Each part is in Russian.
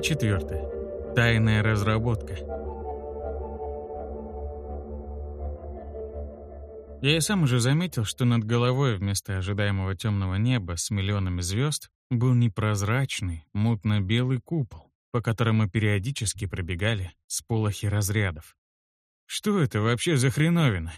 Глава 4. Тайная разработка. Я и сам уже заметил, что над головой вместо ожидаемого темного неба с миллионами звезд был непрозрачный, мутно-белый купол, по которому периодически пробегали сполохи разрядов. Что это вообще за хреновина?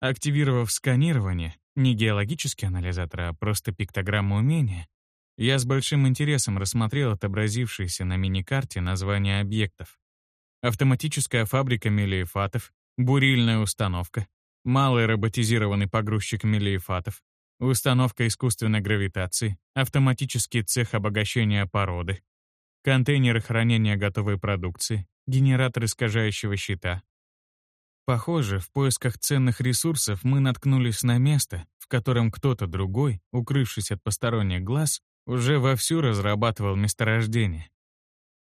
Активировав сканирование, не геологический анализатор, а просто пиктограмму умения, я с большим интересом рассмотрел отобразившиеся на миникарте названия объектов. Автоматическая фабрика мелиефатов, бурильная установка, малый роботизированный погрузчик мелиефатов, установка искусственной гравитации, автоматический цех обогащения породы, контейнеры хранения готовой продукции, генератор искажающего щита. Похоже, в поисках ценных ресурсов мы наткнулись на место, в котором кто-то другой, укрывшись от посторонних глаз, уже вовсю разрабатывал месторождение.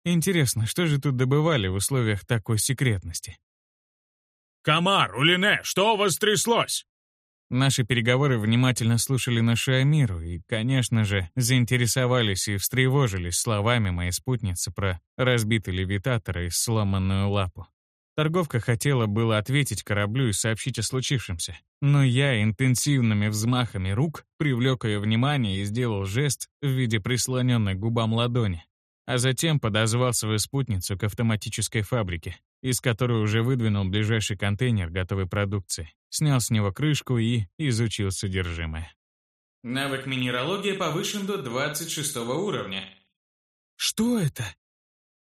Интересно, что же тут добывали в условиях такой секретности? «Комар, Улине, что у вас тряслось?» Наши переговоры внимательно слушали на Шиамиру и, конечно же, заинтересовались и встревожились словами моей спутницы про разбитый левитатор и сломанную лапу. Торговка хотела было ответить кораблю и сообщить о случившемся, но я интенсивными взмахами рук привлек ее внимание и сделал жест в виде прислоненной к губам ладони, а затем подозвал свою спутницу к автоматической фабрике, из которой уже выдвинул ближайший контейнер готовой продукции, снял с него крышку и изучил содержимое. Навык минералогия повышен до 26 уровня. «Что это?»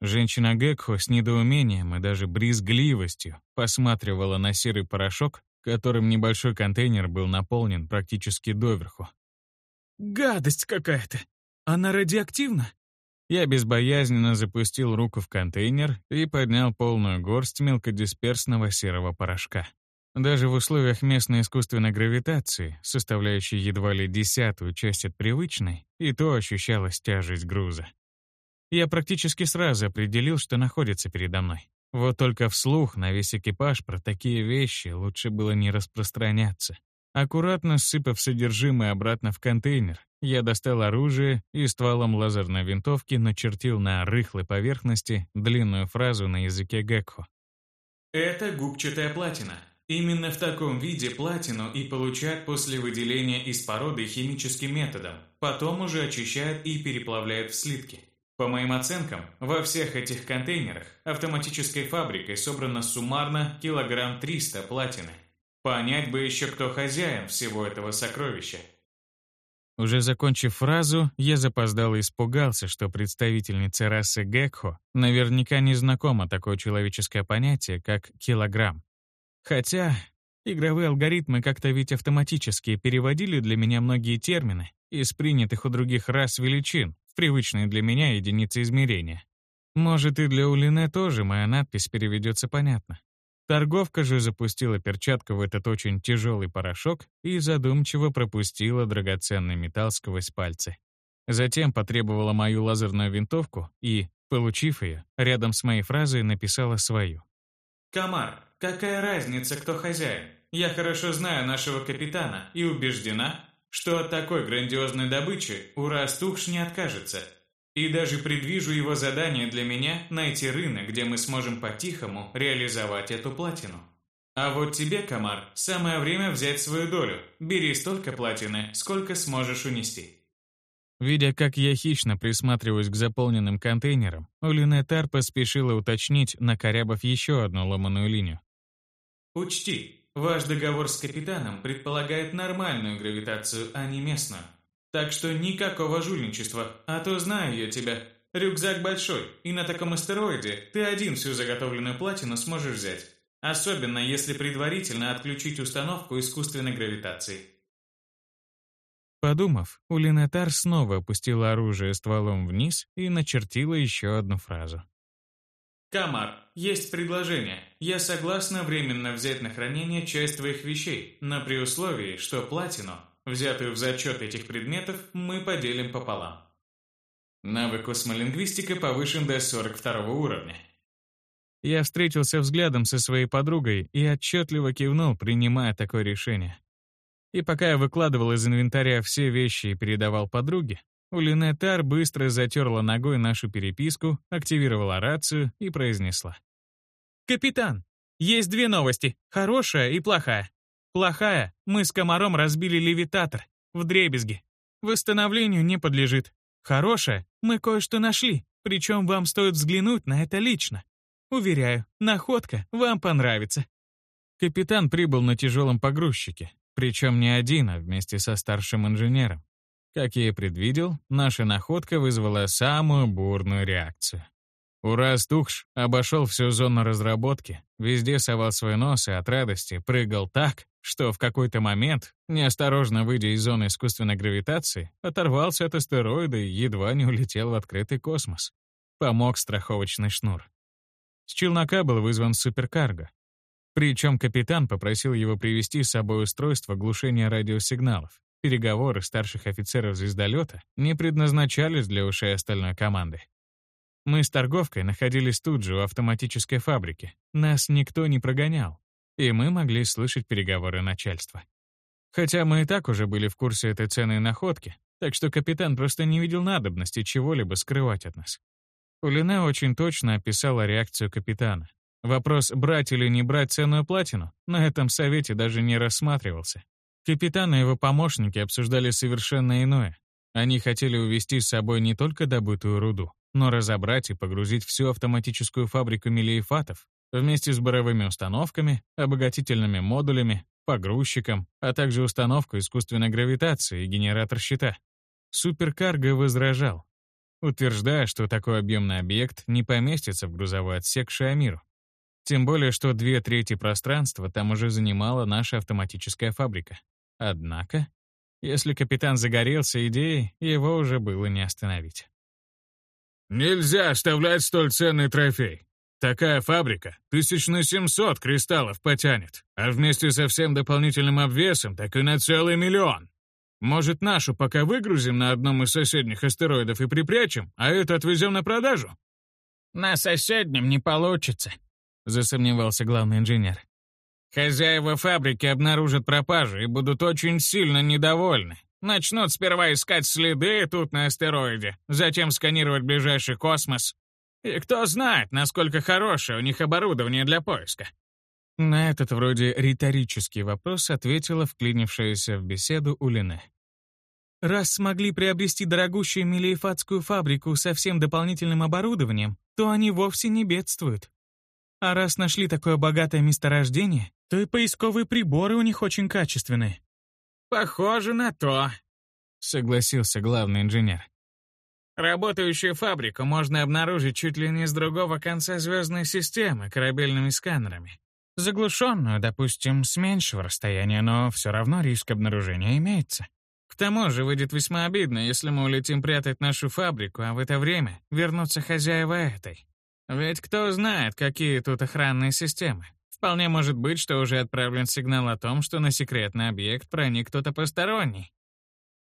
Женщина Гекхо с недоумением и даже брезгливостью посматривала на серый порошок, которым небольшой контейнер был наполнен практически доверху. «Гадость какая-то! Она радиоактивна?» Я безбоязненно запустил руку в контейнер и поднял полную горсть мелкодисперсного серого порошка. Даже в условиях местной искусственной гравитации, составляющей едва ли десятую часть от привычной, и то ощущалась тяжесть груза. Я практически сразу определил, что находится передо мной. Вот только вслух на весь экипаж про такие вещи лучше было не распространяться. Аккуратно сыпав содержимое обратно в контейнер, я достал оружие и стволом лазерной винтовки начертил на рыхлой поверхности длинную фразу на языке Гекхо. Это губчатая платина. Именно в таком виде платину и получают после выделения из породы химическим методом. Потом уже очищают и переплавляют в слитки. По моим оценкам, во всех этих контейнерах автоматической фабрикой собрано суммарно килограмм 300 платины. Понять бы еще, кто хозяин всего этого сокровища. Уже закончив фразу, я запоздал и испугался, что представительница расы Гекхо наверняка не знакома такое человеческое понятие, как килограмм. Хотя игровые алгоритмы как-то ведь автоматически переводили для меня многие термины из принятых у других рас величин, привычные для меня единицы измерения. Может, и для Улине тоже моя надпись переведется понятно. Торговка же запустила перчатку в этот очень тяжелый порошок и задумчиво пропустила драгоценный металл сквозь пальцы. Затем потребовала мою лазерную винтовку и, получив ее, рядом с моей фразой написала свою. «Комар, какая разница, кто хозяин? Я хорошо знаю нашего капитана и убеждена, что от такой грандиозной добычи Урастухш не откажется. И даже предвижу его задание для меня найти рынок, где мы сможем по-тихому реализовать эту платину. А вот тебе, Комар, самое время взять свою долю. Бери столько платины, сколько сможешь унести. Видя, как я хищно присматриваюсь к заполненным контейнерам, Улинетар поспешила уточнить, накорябав еще одну ломаную линию. «Учти, Ваш договор с капитаном предполагает нормальную гравитацию, а не местную. Так что никакого жульничества, а то знаю я тебя. Рюкзак большой, и на таком астероиде ты один всю заготовленную платину сможешь взять. Особенно, если предварительно отключить установку искусственной гравитации. Подумав, Улинетар снова опустила оружие стволом вниз и начертила еще одну фразу. «Камар, есть предложение. Я согласна временно взять на хранение часть твоих вещей, но при условии, что платину, взятую в зачет этих предметов, мы поделим пополам». Навык космолингвистика повышен до 42 уровня. Я встретился взглядом со своей подругой и отчетливо кивнул, принимая такое решение. И пока я выкладывал из инвентаря все вещи и передавал подруге, Улинетар быстро затерла ногой нашу переписку, активировала рацию и произнесла. «Капитан, есть две новости, хорошая и плохая. Плохая, мы с комаром разбили левитатор в дребезги. Восстановлению не подлежит. Хорошая, мы кое-что нашли, причем вам стоит взглянуть на это лично. Уверяю, находка вам понравится». Капитан прибыл на тяжелом погрузчике, причем не один, а вместе со старшим инженером. Как я и предвидел, наша находка вызвала самую бурную реакцию. Ураз Тухш обошел всю зону разработки, везде совал свой нос и от радости прыгал так, что в какой-то момент, неосторожно выйдя из зоны искусственной гравитации, оторвался от астероида и едва не улетел в открытый космос. Помог страховочный шнур. С челнока был вызван суперкарго. Причем капитан попросил его привезти с собой устройство глушения радиосигналов. Переговоры старших офицеров звездолета не предназначались для ушей остальной команды. Мы с торговкой находились тут же у автоматической фабрики. Нас никто не прогонял, и мы могли слышать переговоры начальства. Хотя мы и так уже были в курсе этой ценной находки, так что капитан просто не видел надобности чего-либо скрывать от нас. Улина очень точно описала реакцию капитана. Вопрос, брать или не брать ценную платину, на этом совете даже не рассматривался. Капитан и его помощники обсуждали совершенно иное. Они хотели увезти с собой не только добытую руду, но разобрать и погрузить всю автоматическую фабрику мелиефатов вместе с буровыми установками, обогатительными модулями, погрузчиком, а также установку искусственной гравитации и генератор щита. Суперкарго возражал, утверждая, что такой объемный объект не поместится в грузовой отсек Шиамиру. Тем более, что две трети пространства там уже занимала наша автоматическая фабрика. Однако, если капитан загорелся идеей, его уже было не остановить. «Нельзя оставлять столь ценный трофей. Такая фабрика тысяч на семьсот кристаллов потянет, а вместе со всем дополнительным обвесом так и на целый миллион. Может, нашу пока выгрузим на одном из соседних астероидов и припрячем, а это отвезем на продажу?» «На соседнем не получится», — засомневался главный инженер. Хозяева фабрики обнаружат пропажу и будут очень сильно недовольны. Начнут сперва искать следы тут на астероиде, затем сканировать ближайший космос. И кто знает, насколько хорошее у них оборудование для поиска. На этот вроде риторический вопрос ответила вклинившаяся в беседу Улине. «Раз смогли приобрести дорогущую мелиефатскую фабрику со всем дополнительным оборудованием, то они вовсе не бедствуют. А раз нашли такое богатое месторождение, то и поисковые приборы у них очень качественные. «Похоже на то», — согласился главный инженер. «Работающую фабрику можно обнаружить чуть ли не с другого конца звездной системы корабельными сканерами. Заглушенную, допустим, с меньшего расстояния, но все равно риск обнаружения имеется. К тому же выйдет весьма обидно, если мы улетим прятать нашу фабрику, а в это время вернутся хозяева этой. Ведь кто знает, какие тут охранные системы. Вполне может быть, что уже отправлен сигнал о том, что на секретный объект проник кто-то посторонний.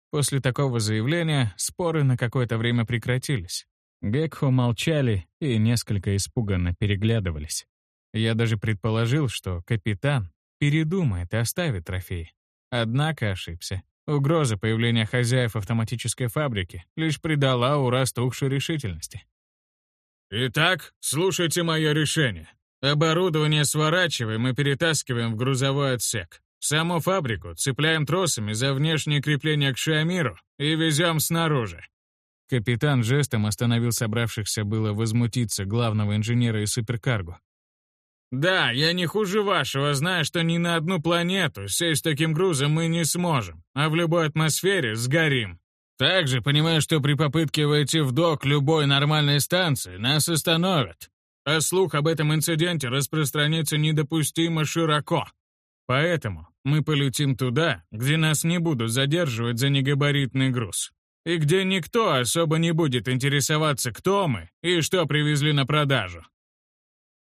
После такого заявления споры на какое-то время прекратились. Гекхо молчали и несколько испуганно переглядывались. Я даже предположил, что капитан передумает и оставит трофей. Однако ошибся. Угроза появления хозяев автоматической фабрики лишь придала Ура стухшей решительности. «Итак, слушайте мое решение. Оборудование сворачиваем и перетаскиваем в грузовой отсек. Саму фабрику цепляем тросами за внешнее крепление к Шиамиру и везем снаружи. Капитан жестом остановил собравшихся было возмутиться главного инженера и суперкарго. «Да, я не хуже вашего, знаю, что ни на одну планету сесть таким грузом мы не сможем, а в любой атмосфере сгорим. Также понимаю, что при попытке войти в док любой нормальной станции нас остановят а слух об этом инциденте распространится недопустимо широко. Поэтому мы полетим туда, где нас не будут задерживать за негабаритный груз, и где никто особо не будет интересоваться, кто мы и что привезли на продажу.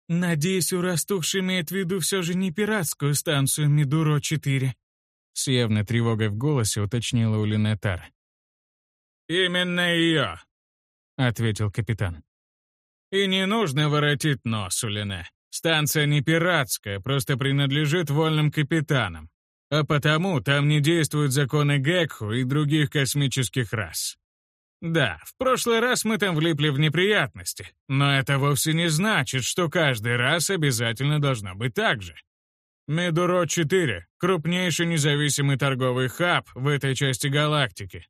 «Надеюсь, у растухший имеет в виду все же не пиратскую станцию Мидуро-4», с явной тревогой в голосе уточнила Улинетар. «Именно ее», — ответил капитан. И не нужно воротить нос, Улине. Станция не пиратская, просто принадлежит вольным капитанам. А потому там не действуют законы Гекху и других космических рас. Да, в прошлый раз мы там влипли в неприятности, но это вовсе не значит, что каждый раз обязательно должно быть так же. Медуро-4 — крупнейший независимый торговый хаб в этой части галактики.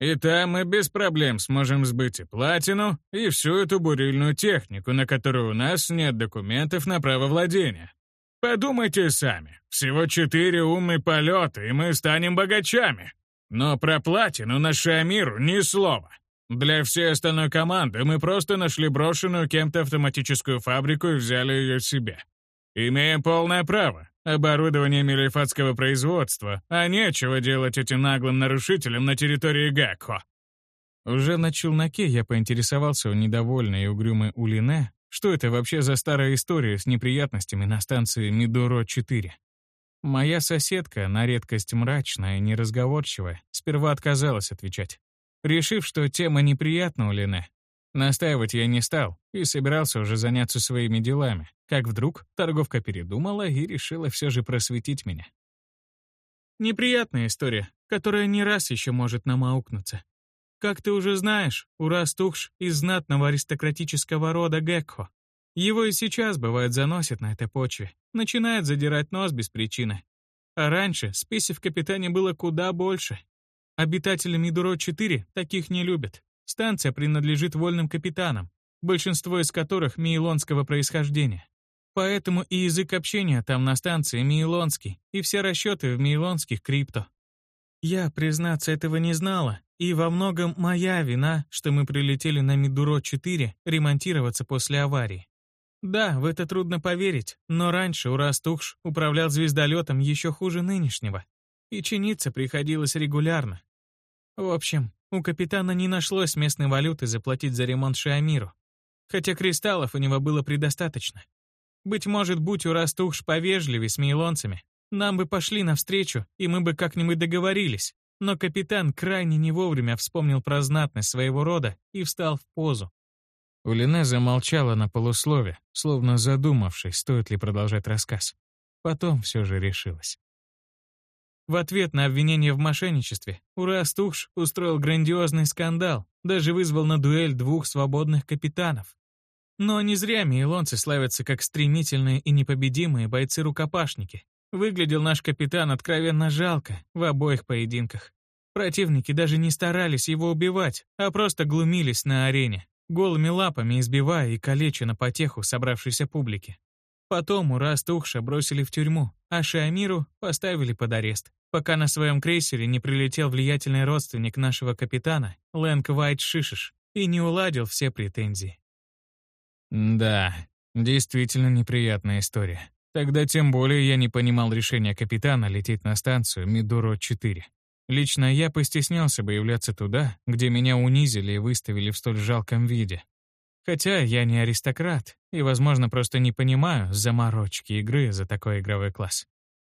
И там мы без проблем сможем сбыть и платину, и всю эту бурильную технику, на которую у нас нет документов на право владения. Подумайте сами, всего четыре умные полета, и мы станем богачами. Но про платину на Шиамиру ни слова. Для всей остальной команды мы просто нашли брошенную кем-то автоматическую фабрику и взяли ее себе. Имеем полное право. Оборудование мелифатского производства, а нечего делать этим наглым нарушителям на территории Гакхо. Уже на челноке я поинтересовался у недовольной и угрюмой Улине, что это вообще за старая история с неприятностями на станции Мидоро-4. Моя соседка, на редкость мрачная и неразговорчивая, сперва отказалась отвечать, решив, что тема неприятна у Лене. Настаивать я не стал и собирался уже заняться своими делами, как вдруг торговка передумала и решила все же просветить меня. Неприятная история, которая не раз еще может нам аукнуться. Как ты уже знаешь, Урас Тухш из знатного аристократического рода Гекхо. Его и сейчас, бывает, заносит на этой почве, начинает задирать нос без причины. А раньше спеси в капитане было куда больше. Обитатели Мидуро-4 таких не любят. Станция принадлежит вольным капитанам, большинство из которых мейлонского происхождения. Поэтому и язык общения там на станции мейлонский, и все расчеты в мейлонских крипто. Я, признаться, этого не знала, и во многом моя вина, что мы прилетели на Мидуро-4 ремонтироваться после аварии. Да, в это трудно поверить, но раньше Урастухш управлял звездолетом еще хуже нынешнего. И чиниться приходилось регулярно. В общем, у капитана не нашлось местной валюты заплатить за ремонт Шиамиру. Хотя кристаллов у него было предостаточно. Быть может, будь Урастухш повежливее с мейлонцами, нам бы пошли навстречу, и мы бы как-нибудь договорились. Но капитан крайне не вовремя вспомнил про знатность своего рода и встал в позу. Улине замолчала на полуслове, словно задумавшись, стоит ли продолжать рассказ. Потом все же решилась. В ответ на обвинение в мошенничестве Урас Тухш устроил грандиозный скандал, даже вызвал на дуэль двух свободных капитанов. Но не зря мейлонцы славятся как стремительные и непобедимые бойцы-рукопашники. Выглядел наш капитан откровенно жалко в обоих поединках. Противники даже не старались его убивать, а просто глумились на арене, голыми лапами избивая и калеча на потеху собравшейся публики. Потом Урас Тухша бросили в тюрьму, а Шиамиру поставили под арест, пока на своем крейсере не прилетел влиятельный родственник нашего капитана, Лэнг Вайт Шишиш, и не уладил все претензии. Да, действительно неприятная история. Тогда тем более я не понимал решения капитана лететь на станцию Мидуро-4. Лично я постеснялся бы являться туда, где меня унизили и выставили в столь жалком виде. Хотя я не аристократ и, возможно, просто не понимаю заморочки игры за такой игровой класс.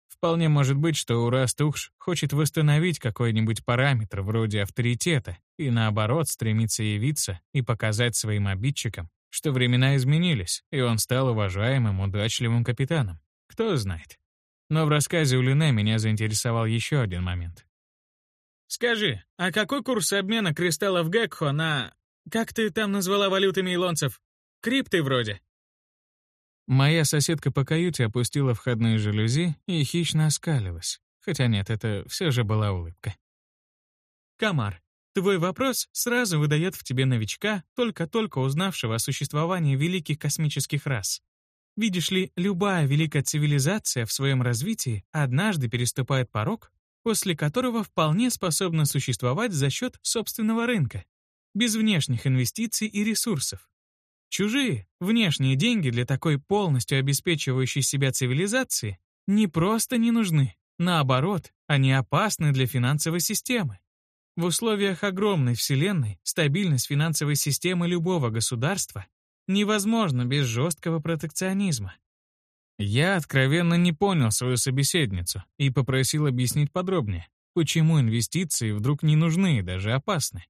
Вполне может быть, что Урас Тухш хочет восстановить какой-нибудь параметр вроде авторитета и, наоборот, стремится явиться и показать своим обидчикам, что времена изменились, и он стал уважаемым, удачливым капитаном. Кто знает. Но в рассказе у Лине меня заинтересовал еще один момент. Скажи, а какой курс обмена кристаллов Гекхо на... Как ты там назвала валюты мейлонцев? Крипты вроде. Моя соседка по каюте опустила входные жалюзи и хищно оскалилась. Хотя нет, это все же была улыбка. Камар, твой вопрос сразу выдает в тебе новичка, только-только узнавшего о существовании великих космических рас. Видишь ли, любая великая цивилизация в своем развитии однажды переступает порог, после которого вполне способна существовать за счет собственного рынка, без внешних инвестиций и ресурсов. Чужие, внешние деньги для такой полностью обеспечивающей себя цивилизации не просто не нужны, наоборот, они опасны для финансовой системы. В условиях огромной вселенной стабильность финансовой системы любого государства невозможна без жесткого протекционизма. Я откровенно не понял свою собеседницу и попросил объяснить подробнее, почему инвестиции вдруг не нужны и даже опасны.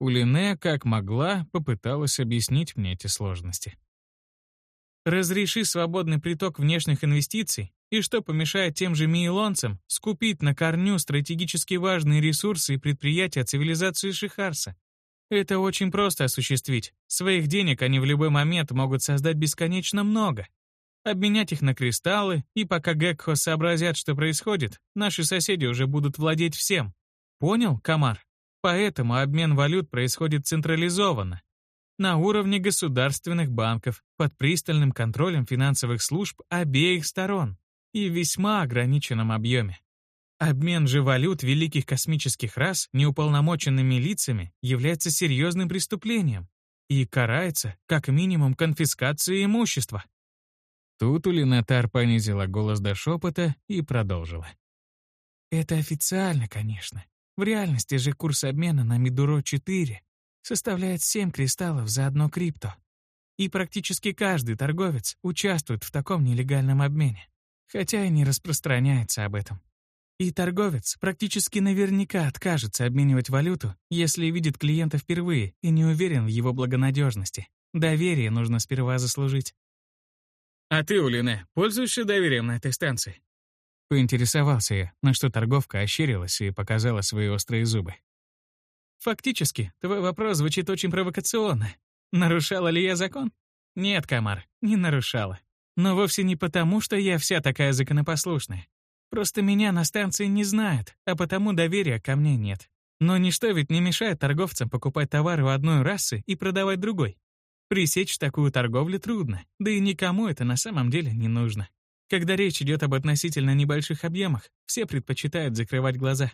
Улине, как могла, попыталась объяснить мне эти сложности. Разреши свободный приток внешних инвестиций, и что помешает тем же мейлонцам скупить на корню стратегически важные ресурсы и предприятия цивилизации Шихарса? Это очень просто осуществить. Своих денег они в любой момент могут создать бесконечно много. Обменять их на кристаллы, и пока Гекхо сообразят, что происходит, наши соседи уже будут владеть всем. Понял, Камар? Поэтому обмен валют происходит централизованно, на уровне государственных банков, под пристальным контролем финансовых служб обеих сторон и в весьма ограниченном объеме. Обмен же валют великих космических рас неуполномоченными лицами является серьезным преступлением и карается как минимум конфискацией имущества. Тут Улинатар понизила голос до шепота и продолжила. Это официально, конечно. В реальности же курс обмена на Мидуро-4 составляет 7 кристаллов за одно крипто. И практически каждый торговец участвует в таком нелегальном обмене, хотя и не распространяется об этом. И торговец практически наверняка откажется обменивать валюту, если видит клиента впервые и не уверен в его благонадежности. Доверие нужно сперва заслужить. «А ты, Улине, пользуешься доверием на этой станции?» Поинтересовался я, на что торговка ощерилась и показала свои острые зубы. «Фактически, твой вопрос звучит очень провокационно. Нарушала ли я закон? Нет, Камар, не нарушала. Но вовсе не потому, что я вся такая законопослушная. Просто меня на станции не знают, а потому доверия ко мне нет. Но ничто ведь не мешает торговцам покупать товары у одной расы и продавать другой. Пресечь такую торговлю трудно, да и никому это на самом деле не нужно. Когда речь идет об относительно небольших объемах, все предпочитают закрывать глаза.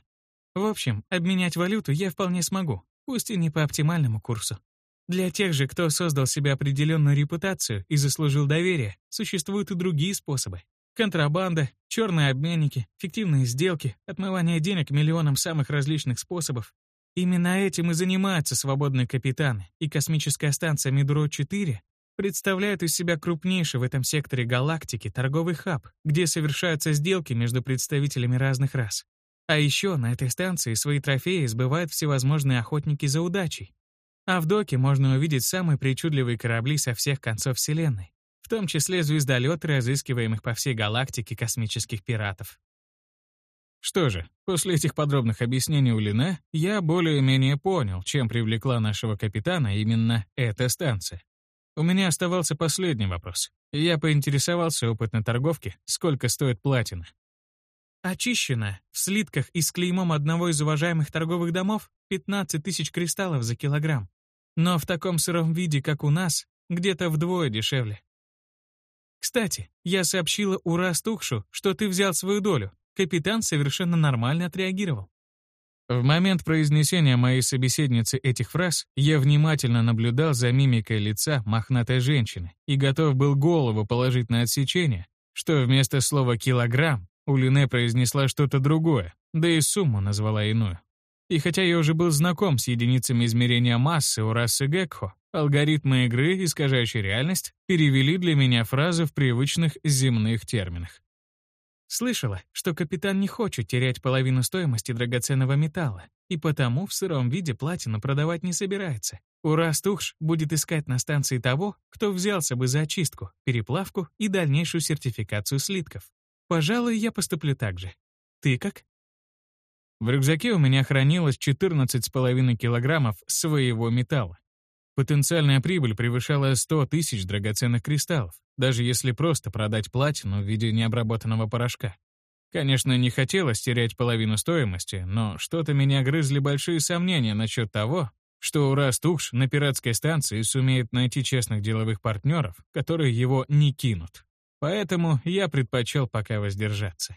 В общем, обменять валюту я вполне смогу, пусть и не по оптимальному курсу. Для тех же, кто создал себе определенную репутацию и заслужил доверие, существуют и другие способы. Контрабанда, черные обменники, фиктивные сделки, отмывание денег миллионам самых различных способов. Именно этим и занимаются свободные капитаны, и космическая станция Мидро-4 представляет из себя крупнейший в этом секторе галактики торговый хаб, где совершаются сделки между представителями разных рас. А еще на этой станции свои трофеи сбывают всевозможные охотники за удачей. А в доке можно увидеть самые причудливые корабли со всех концов Вселенной в том числе звездолеты, разыскиваемых по всей галактике космических пиратов. Что же, после этих подробных объяснений у Лина я более-менее понял, чем привлекла нашего капитана именно эта станция. У меня оставался последний вопрос. Я поинтересовался опытной торговки, сколько стоит платина. Очищена в слитках и с клеймом одного из уважаемых торговых домов 15 тысяч кристаллов за килограмм. Но в таком сыром виде, как у нас, где-то вдвое дешевле. Кстати, я сообщила Ура Стухшу, что ты взял свою долю. Капитан совершенно нормально отреагировал. В момент произнесения моей собеседницы этих фраз я внимательно наблюдал за мимикой лица мохнатой женщины и готов был голову положить на отсечение, что вместо слова «килограмм» у Лине произнесла что-то другое, да и сумму назвала иную. И хотя я уже был знаком с единицами измерения массы у расы Гекхо, Алгоритмы игры, искажающие реальность, перевели для меня фразы в привычных земных терминах. Слышала, что капитан не хочет терять половину стоимости драгоценного металла, и потому в сыром виде платину продавать не собирается. Ура Стухш будет искать на станции того, кто взялся бы за очистку, переплавку и дальнейшую сертификацию слитков. Пожалуй, я поступлю так же. Ты как? В рюкзаке у меня хранилось 14,5 килограммов своего металла. Потенциальная прибыль превышала 100 тысяч драгоценных кристаллов, даже если просто продать платину в виде необработанного порошка. Конечно, не хотелось терять половину стоимости, но что-то меня грызли большие сомнения насчет того, что Урастухш на пиратской станции сумеет найти честных деловых партнеров, которые его не кинут. Поэтому я предпочел пока воздержаться.